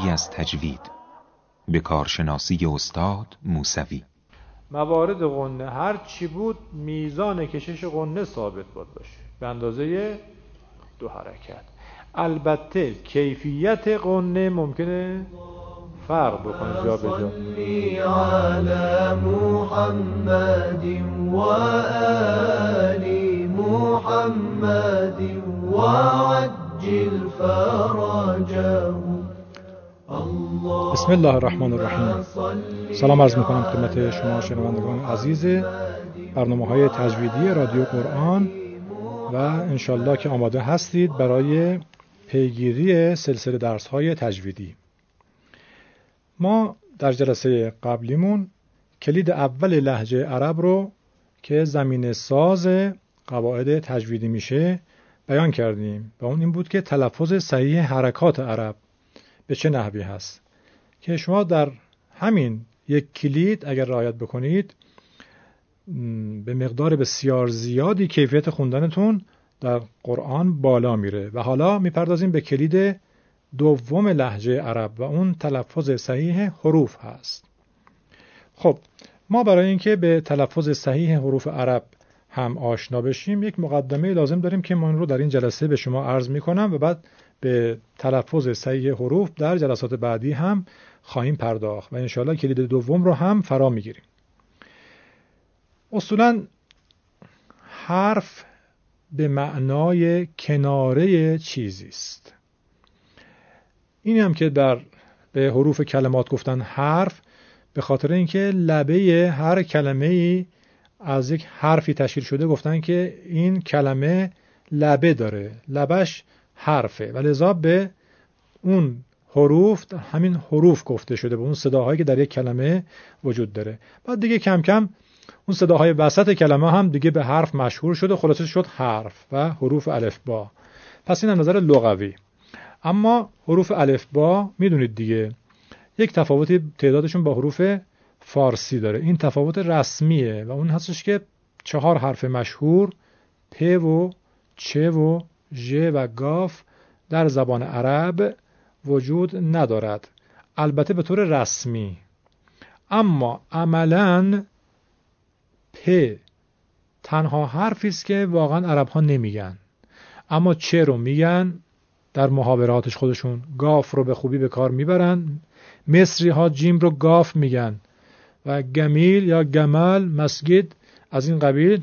هایی از تجوید. به کارشناسی استاد موسوی. موارد قنه هر چی بود میزان کشش قنه ثابت بود باشه. به اندازه دو حرکت. البته کیفیت قنه ممکنه فرق بکنه. جا به جا. محمد و محمد و بسم الله الرحمن الرحیم سلام عرض می‌کنم خدمت شما شنوندگان عزیز برنامه های تجویدی رادیو قرآن و انشالله که آماده هستید برای پیگیری سلسله درس های تجویدی ما در جلسه قبلیمون کلید اول لحجه عرب رو که زمین ساز قواعد تجویدی میشه بیان کردیم و اون این بود که تلفظ صحیح حرکات عرب به چه نحوی هست که شما در همین یک کلید اگر رعایت بکنید به مقدار بسیار زیادی کیفیت خوندنتون در قرآن بالا میره و حالا می‌پردازیم به کلید دوم لحجه عرب و اون تلفظ صحیح حروف هست. خب ما برای اینکه به تلفظ صحیح حروف عرب هم آشنا بشیم یک مقدمه لازم داریم که من رو در این جلسه به شما عرض می کنم و بعد به تلفظ صحیح حروف در جلسات بعدی هم خواهیم پرداخت و انشاءالله کلید دوم رو هم فرا می‌گیریم. اصولا حرف به معنای کناره چیزی است. این هم که در به حروف کلمات گفتن حرف به خاطر اینکه لبه هر کلمه ای از یک حرفی تشکیل شده گفتن که این کلمه لبه داره. لبش حرفه. و لذا به اون حروف همین حروف گفته شده به اون صداهایی که در یک کلمه وجود داره. بعد دیگه کم کم اون صداهای وسط کلمه هم دیگه به حرف مشهور شده خلاصه شد حرف و حروف الف با. پس این نظر لغوی. اما حروف الف با می‌دونید دیگه یک تفاوتی تعدادشون با حروف فارسی داره. این تفاوت رسمیه و اون هستش که چهار حرف مشهور پ و چه و ژ و گاف در زبان عرب وجود ندارد. البته به طور رسمی. اما عملا پ تنها حرفی است که واقعا عرب ها نمیگن. اما چه رو میگن در محاوراتش خودشون. گاف رو به خوبی به کار می‌برن. مصری ها جیم رو گاف میگن. و گمیل یا گمل مسجد از این قبیل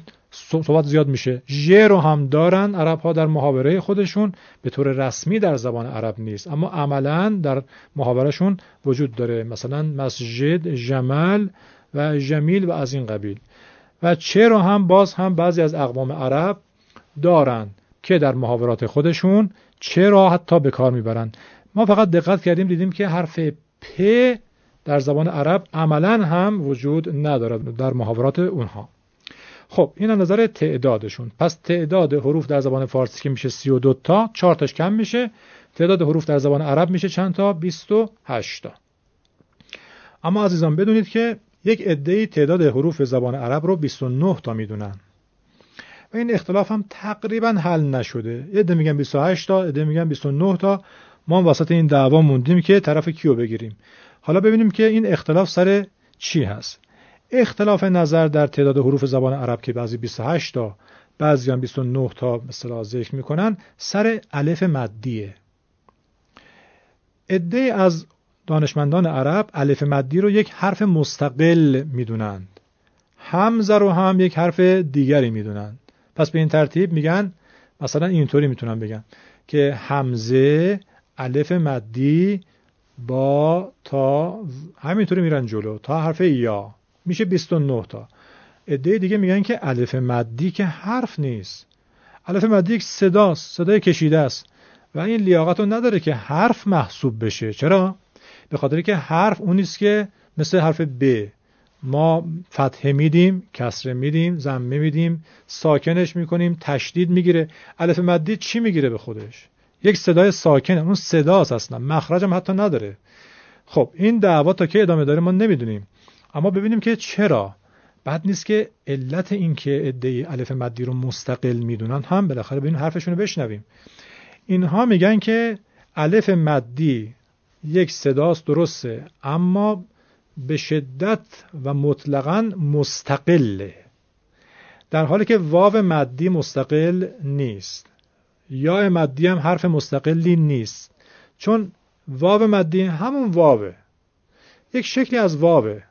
صحبت زیاد میشه. ژ رو هم دارن عرب ها در محاوره خودشون به طور رسمی در زبان عرب نیست. اما عملا در محاورهشون وجود داره. مثلا مسجد جمل و جمیل و از این قبیل. و چه رو هم باز هم بعضی از اقوام عرب دارن که در محاورات خودشون چه را حتی به کار می‌برن. ما فقط دقت کردیم دیدیم که حرف پ در زبان عرب عملا هم وجود ندارد در محاورات اونها. خب این نظر تعدادشون. پس تعداد حروف در زبان فارسی که میشه 32 تا 4 تاش کم میشه. تعداد حروف در زبان عرب میشه چند تا؟ 28 تا. اما عزیزان بدونید که یک عده تعداد حروف زبان عرب رو 29 تا می‌دونن. و این اختلاف هم تقریبا حل نشده. عده میگن 28 تا عده میگن 29 تا. ما وسط این دعوا موندیم که طرف کیو بگیریم. حالا ببینیم که این اختلاف سر چی هست. اختلاف نظر در تعداد حروف زبان عرب که بعضی 28 تا بعضی هم 29 تا مثلا ذکر می‌کنن سر الف مدیه. عده از دانشمندان عرب الف مدی رو یک حرف مستقل می‌دونند همزه رو هم یک حرف دیگری می‌دونند پس به این ترتیب میگن مثلا اینطوری می‌تونم بگم که همزه الف مدی با تا همینطوری میرن جلو تا حرف یا. میشه 29 تا. عده دیگه میگن که الف مدی که حرف نیست. الف مدی یک صداست صدای کشیده است. و این لیاقت نداره که حرف محسوب بشه. چرا؟ به خاطر که حرف اون نیست که مثل حرف ب. ما فتحه میدیم کسره میدیم زمه میدیم ساکنش می‌کنیم تشدید می‌گیره. الف مدی چی می‌گیره به خودش؟ یک صدای ساکنه اون صداست اصلا. مخرجم حتی نداره. خب این دعوا تا که ادامه داره ما نمی‌دونیم. اما ببینیم که چرا. بعد نیست که علت این که ادعی الف مدی رو مستقل می‌دونن هم بالاخره ببینیم حرفشون رو بشنویم. اینها میگن که الف مدی یک صداست درسته اما به شدت و مطلقا مستقله. در حالی که واو مدی مستقل نیست. یا مدی هم حرف مستقلی نیست. چون واو مدی همون واوه. یک شکلی از واوه.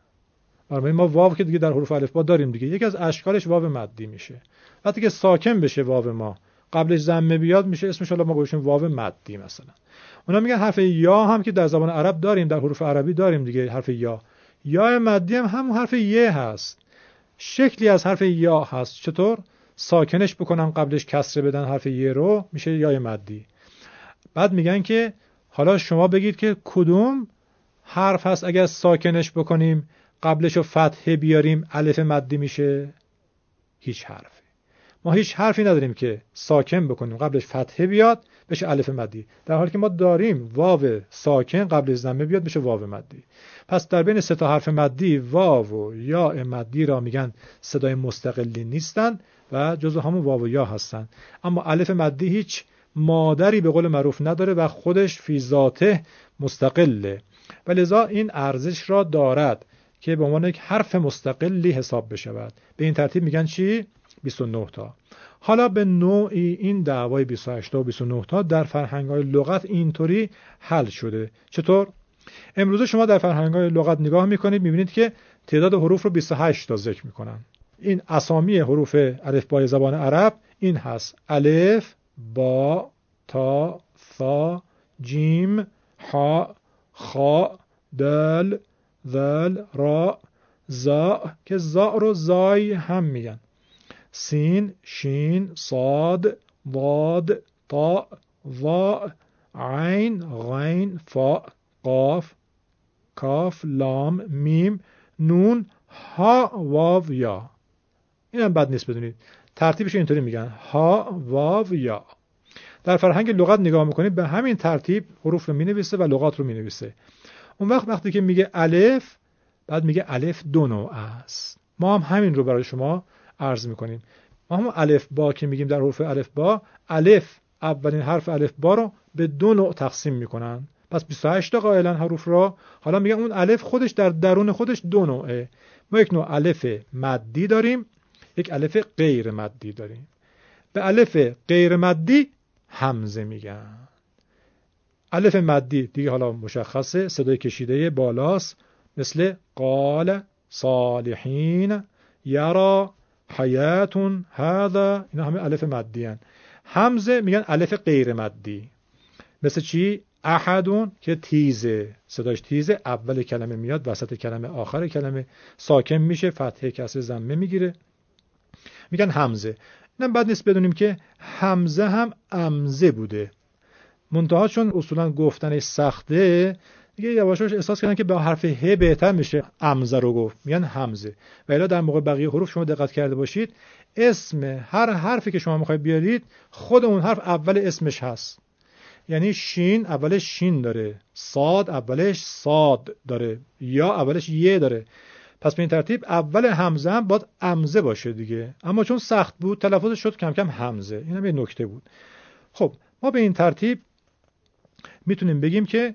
برای ما واو که دیگه در حروف الف با داریم دیگه. یکی از اشکالش واو مدی میشه. وقتی که ساکن بشه واو ما قبلش زمه بیاد میشه اسمش حالا ما گوشیم واو مدی مثلا. اونا میگن حرف یا هم که در زبان عرب داریم در حروف عربی داریم دیگه حرف یا. یا مدی هم همون حرف یه هست. شکلی از حرف یا هست. چطور؟ ساکنش بکنم قبلش کسره بدن حرف یه رو میشه یای مدی بعد میگن که حالا شما بگید که کدوم حرف هست اگر ساکنش بکنیم قبلش رو فتحه بیاریم الف مدی میشه. هیچ حرفی. ما هیچ حرفی نداریم که ساکن بکنیم. قبلش فتحه بیاد بشه الف مدی. در حالی که ما داریم واو ساکن قبل زمه بیاد بشه واو مدی. پس در بین سه تا حرف مدی واو و یا مدی را میگن صدای مستقلی نیستن و جزو همون واو و یا هستن. اما الف مدی هیچ مادری به قول معروف نداره و خودش فی ذاته مستقله. و لذا این ارزش را دارد. که به عنوان یک حرف مستقلی حساب بشود. به این ترتیب میگن چی؟ 29 تا. حالا به نوعی این دعوای 28 تا و 29 تا در فرهنگ های لغت اینطوری حل شده. چطور؟ امروزه شما در فرهنگ های لغت نگاه می‌کنید می‌بینید که تعداد حروف رو 28 تا ذکر می‌کنن. این اسامی حروف الف بای زبان عرب این هست. الف با تا ثا جیم ها خا دل ذل را زا که زا رو زای هم میگن. سین شین صاد ضاد طا وا عین غین فا قاف کاف لام میم نون ها واو یا. این هم بد نیست بدونید. ترتیبش اینطوری میگن. ها واو یا. در فرهنگ لغت نگاه می‌کنید به همین ترتیب حروف رو می‌نویسه و لغات رو می‌نویسه. اون وقت وقتی که میگه الف بعد میگه الف دو نوع است. ما هم همین رو برای شما عرض می‌کنیم. ما هم الف با که میگیم در حروف الف با الف اولین حرف الف با رو به دو نوع تقسیم می‌کنن. پس 28 تا قائلا حروف را. حالا میگن اون الف خودش در درون خودش دو نوعه. ما یک نوع الف مدی داریم یک الف غیر مدی داریم. به الف غیر مدی همزه میگن. الف مدی دیگه حالا مشخصه صدای کشیده بالاست. مثل قال صالحین یرا حیاتون هذا اینا همه الف مدی هن. همزه میگن الف غیر مدی. مثل چی؟ احدون که تیزه. صداش تیزه اول کلمه میاد وسط کلمه آخر کلمه. ساکن میشه فتحه کسر زمه می‌گیره. میگن همزه اینم بعد نیست بدونیم که همزه هم امزه بوده. منتها چون اصولا گفتنش سخته دیگه یواشاش احساس کردن که به حرف ه بهتر میشه امزه رو گفت میگن همزه. و الا در موقع بقیه حروف شما دقت کرده باشید اسم هر حرفی که شما می‌خواید بیارید خود اون حرف اول اسمش هست. یعنی شین اولش شین داره صاد اولش صاد داره یا اولش یه داره. پس به این ترتیب اول همزه هم باید امزه باشه دیگه. اما چون سخت بود تلفظش شد کم کم همزه. این هم یه نکته بود. خب ما به این ترتیب می‌تونیم بگیم که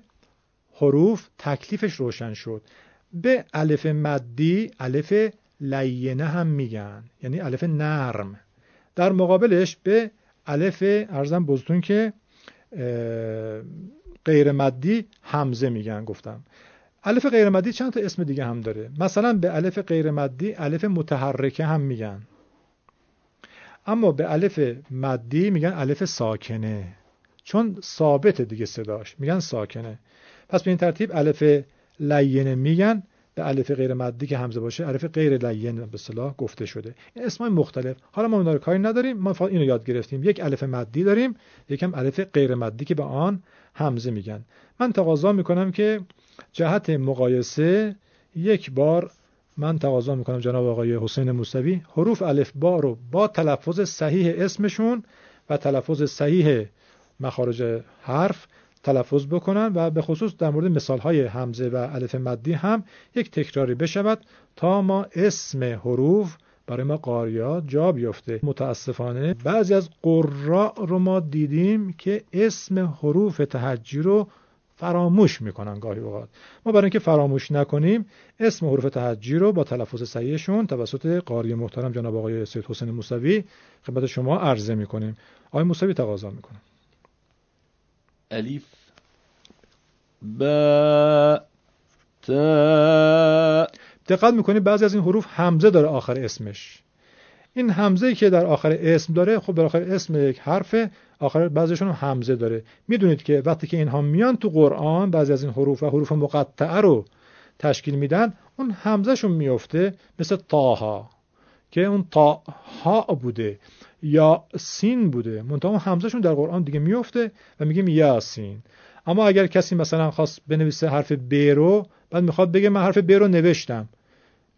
حروف تکلیفش روشن شد. به الف مدی الف لینه هم میگن یعنی الف نرم. در مقابلش به الف ارزم بزتون که غیر مدی همزه میگن گفتم. الف غیر مدی چند تا اسم دیگه هم داره؟ مثلا به الف غیر مدی الف متحرکه هم میگن. اما به الف مدی میگن الف ساکنه. چون ثابت دیگه صداش. میگن ساکنه. پس به این ترتیب الف لینه میگن. به الف غیر مدی که همزه باشه الف غیر لین به اصطلاح گفته شده. این اسمای مختلف. حالا ما اونها کاری نداریم. ما فقط اینو یاد گرفتیم. یک الف مدی داریم یکم الف غیر مدی که به آن همزه میگن. من تقاضا می‌کنم که جهت مقایسه یک بار من تقاضا می‌کنم جناب آقای حسین موسوی. حروف الف با رو با تلفظ صحیح اسمشون و تلفظ صحیح مخارج حرف تلفظ بکنن و به خصوص در مورد مثال های همزه و الف مدی هم یک تکراری بشود تا ما اسم حروف برای ما قاریا جا بیفته. متاسفانه بعضی از قراء رو ما دیدیم که اسم حروف تهجی رو فراموش می‌کنن گاهی اوقات. ما برای اینکه فراموش نکنیم اسم حروف تهجی رو با تلفظ صحیحشون توسط قاری محترم جناب آقای سید حسین موسوی خدمت شما عرضه می‌کنیم. آقای موسوی تقاضا می‌کنم. الف با تا دقت می‌کنید بعضی از این حروف همزه داره آخر اسمش. این همزه که در آخر اسم داره خب در آخر اسم یک حرف آخر بعضیشون هم همزه داره. می‌دونید که وقتی که اینها میان تو قرآن بعضی از این حروف و حروف مقطعه رو تشکیل میدن اون همزهشون میفته مثل تاها که اون تا ها بوده یا سین بوده. منتها اون همزهشون در قرآن دیگه میفته و میگیم یاسین. اما اگر کسی مثلا خواست بنویسه حرف ب رو بعد می‌خواد بگه من حرف ب رو نوشتم.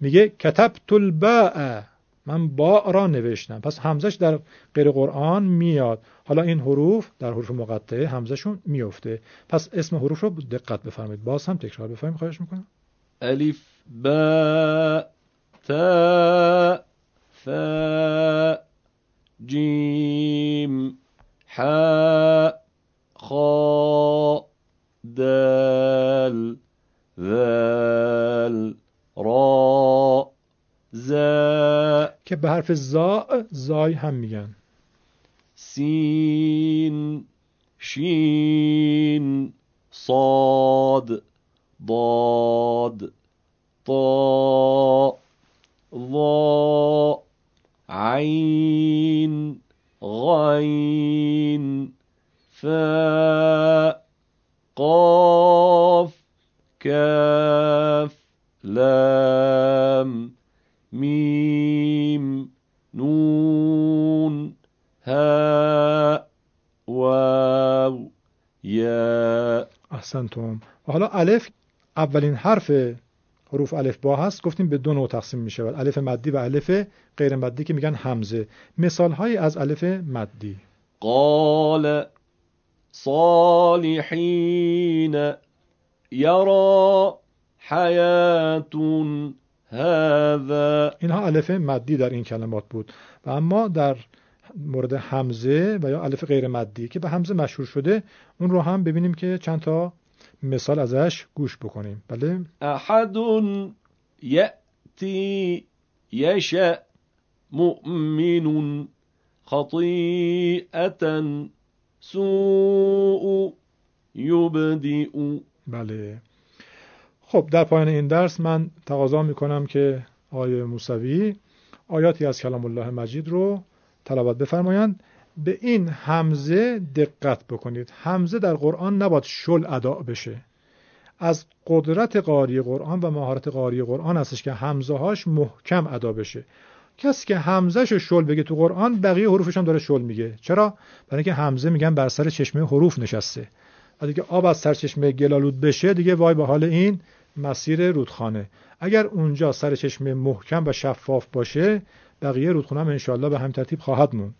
میگه کتبت الباء من با را نوشتم. پس همزش در غیر قرآن میاد. حالا این حروف در حروف مقطعه همزشون میفته. پس اسم حروف رو دقت بفرمایید. باز هم تکرار بفرمایید. خواهش می‌کنم. الف با تا ثا جیم حا خا دال ذال را زا که به حرف زا زای هم میگن. سین شین صاد ضاد طا ظا عين غين فاء قاف كاف لام ميم نون هاء واو یا أحسنتم. و حالا ألف اولین حرف حروف الف با هست گفتیم به دو نوع تقسیم می شود. الف مدی و الف غیر مدی که میگن همزه مثال های از الف مدی. قال صالحين يرى حياة هذا. اینها الف مدی در این کلمات بود. و اما در مورد همزه و یا الف غیر مدی که به همزه مشهور شده اون رو هم ببینیم که چند تا مثال ازش گوش بکنیم. بله؟ أحد يأتي يشأ مؤمن خطيئة سوء يبدئ بله. خب در پایان این درس من تقاضا می‌کنم که آقای موسوی آیاتی از کلام الله مجید رو تلاوت بفرمایند. به این همزه دقت بکنید. همزه در قرآن نباید شل ادا بشه. از قدرت قاری قرآن و مهارت قاری قرآن هستش که همزه هاش محکم ادا بشه. کسی که همزه شو شل بگه تو قرآن بقیه حروفش هم داره شل میگه. چرا؟ برای اینکه همزه میگن بر سر چشمه حروف نشسته. و دیگه آب از سرچشمه گلالود بشه دیگه وای به حال این مسیر رودخانه. اگر اونجا سر چشمه محکم و شفاف باشه بقیه رودخانه هم انشالله به هم ترتیب خواهد موند.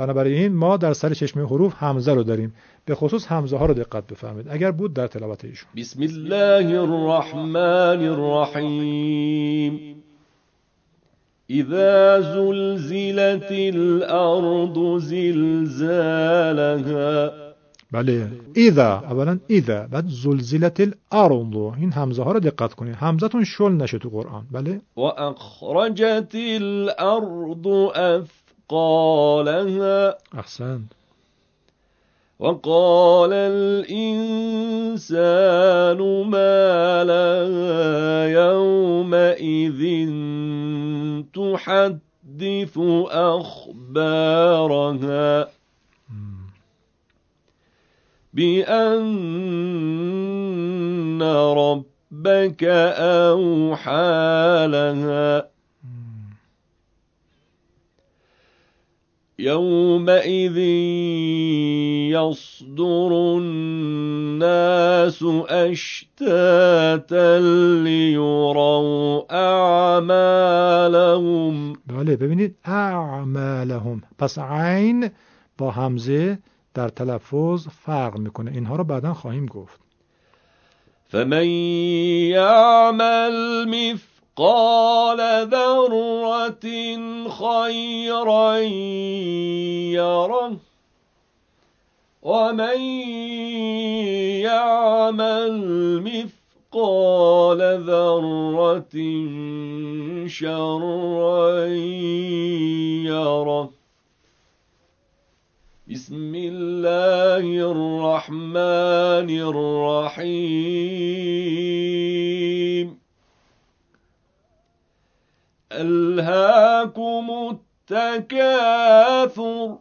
بنابراین ما در سر چشمه حروف همزه رو داریم. به خصوص همزه ها رو دقت بفرمایید. اگر بود در تلاوت ایشون. بسم الله الرحمن الرحيم إذا زلزلت الأرض زلزالها. بله. اذا اولا اذا بعد زلزلت الارض. این همزه ها رو دقت کنید. همزتون شل نشه تو قرآن. بله. وأخرجت الأرض أثقالها احسن وقال الإنسان ما لها يومئذ تحدث تحدث أخبارها بأن ربك أوحى لها يومئذ يصدر الناس اشتاتا لیروا اعمالهم بله ببینید اعمالهم. پس عین با همزه در تلفظ فرق می‌کنه. اینها رو بعدا خواهیم گفت. فمن يعمل مثقال ذرة خيرا يره ومن يعمل مثقال ذرة شرا يره بسم الله الرحمن الرحيم ألهاكم التكاثر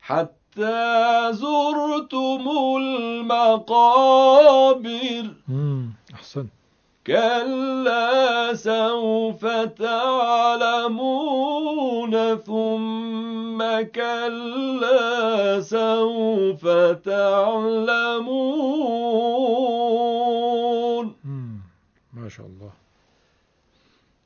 حتى زرتم المقابر. أحسن. كلا سوف تعلمون ثم كلا سوف تعلمون. ما شاء الله.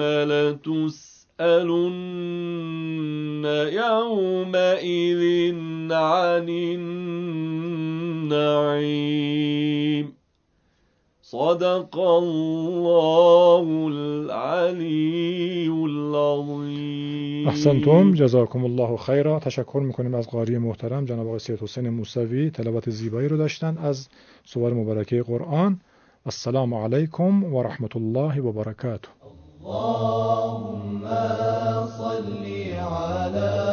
لتسألن يومئذ عن النعيم. صدق الله العلي العظيم. أحسنتم؟ جزاکم الله خیرا تشکر میکنیم از قاری محترم جناب آقای سید حسین موسوی. تلاوت زیبایی رو داشتن از سور مبارکه قرآن. السلام علیکم و رحمت الله و برکاته. اللهم صل على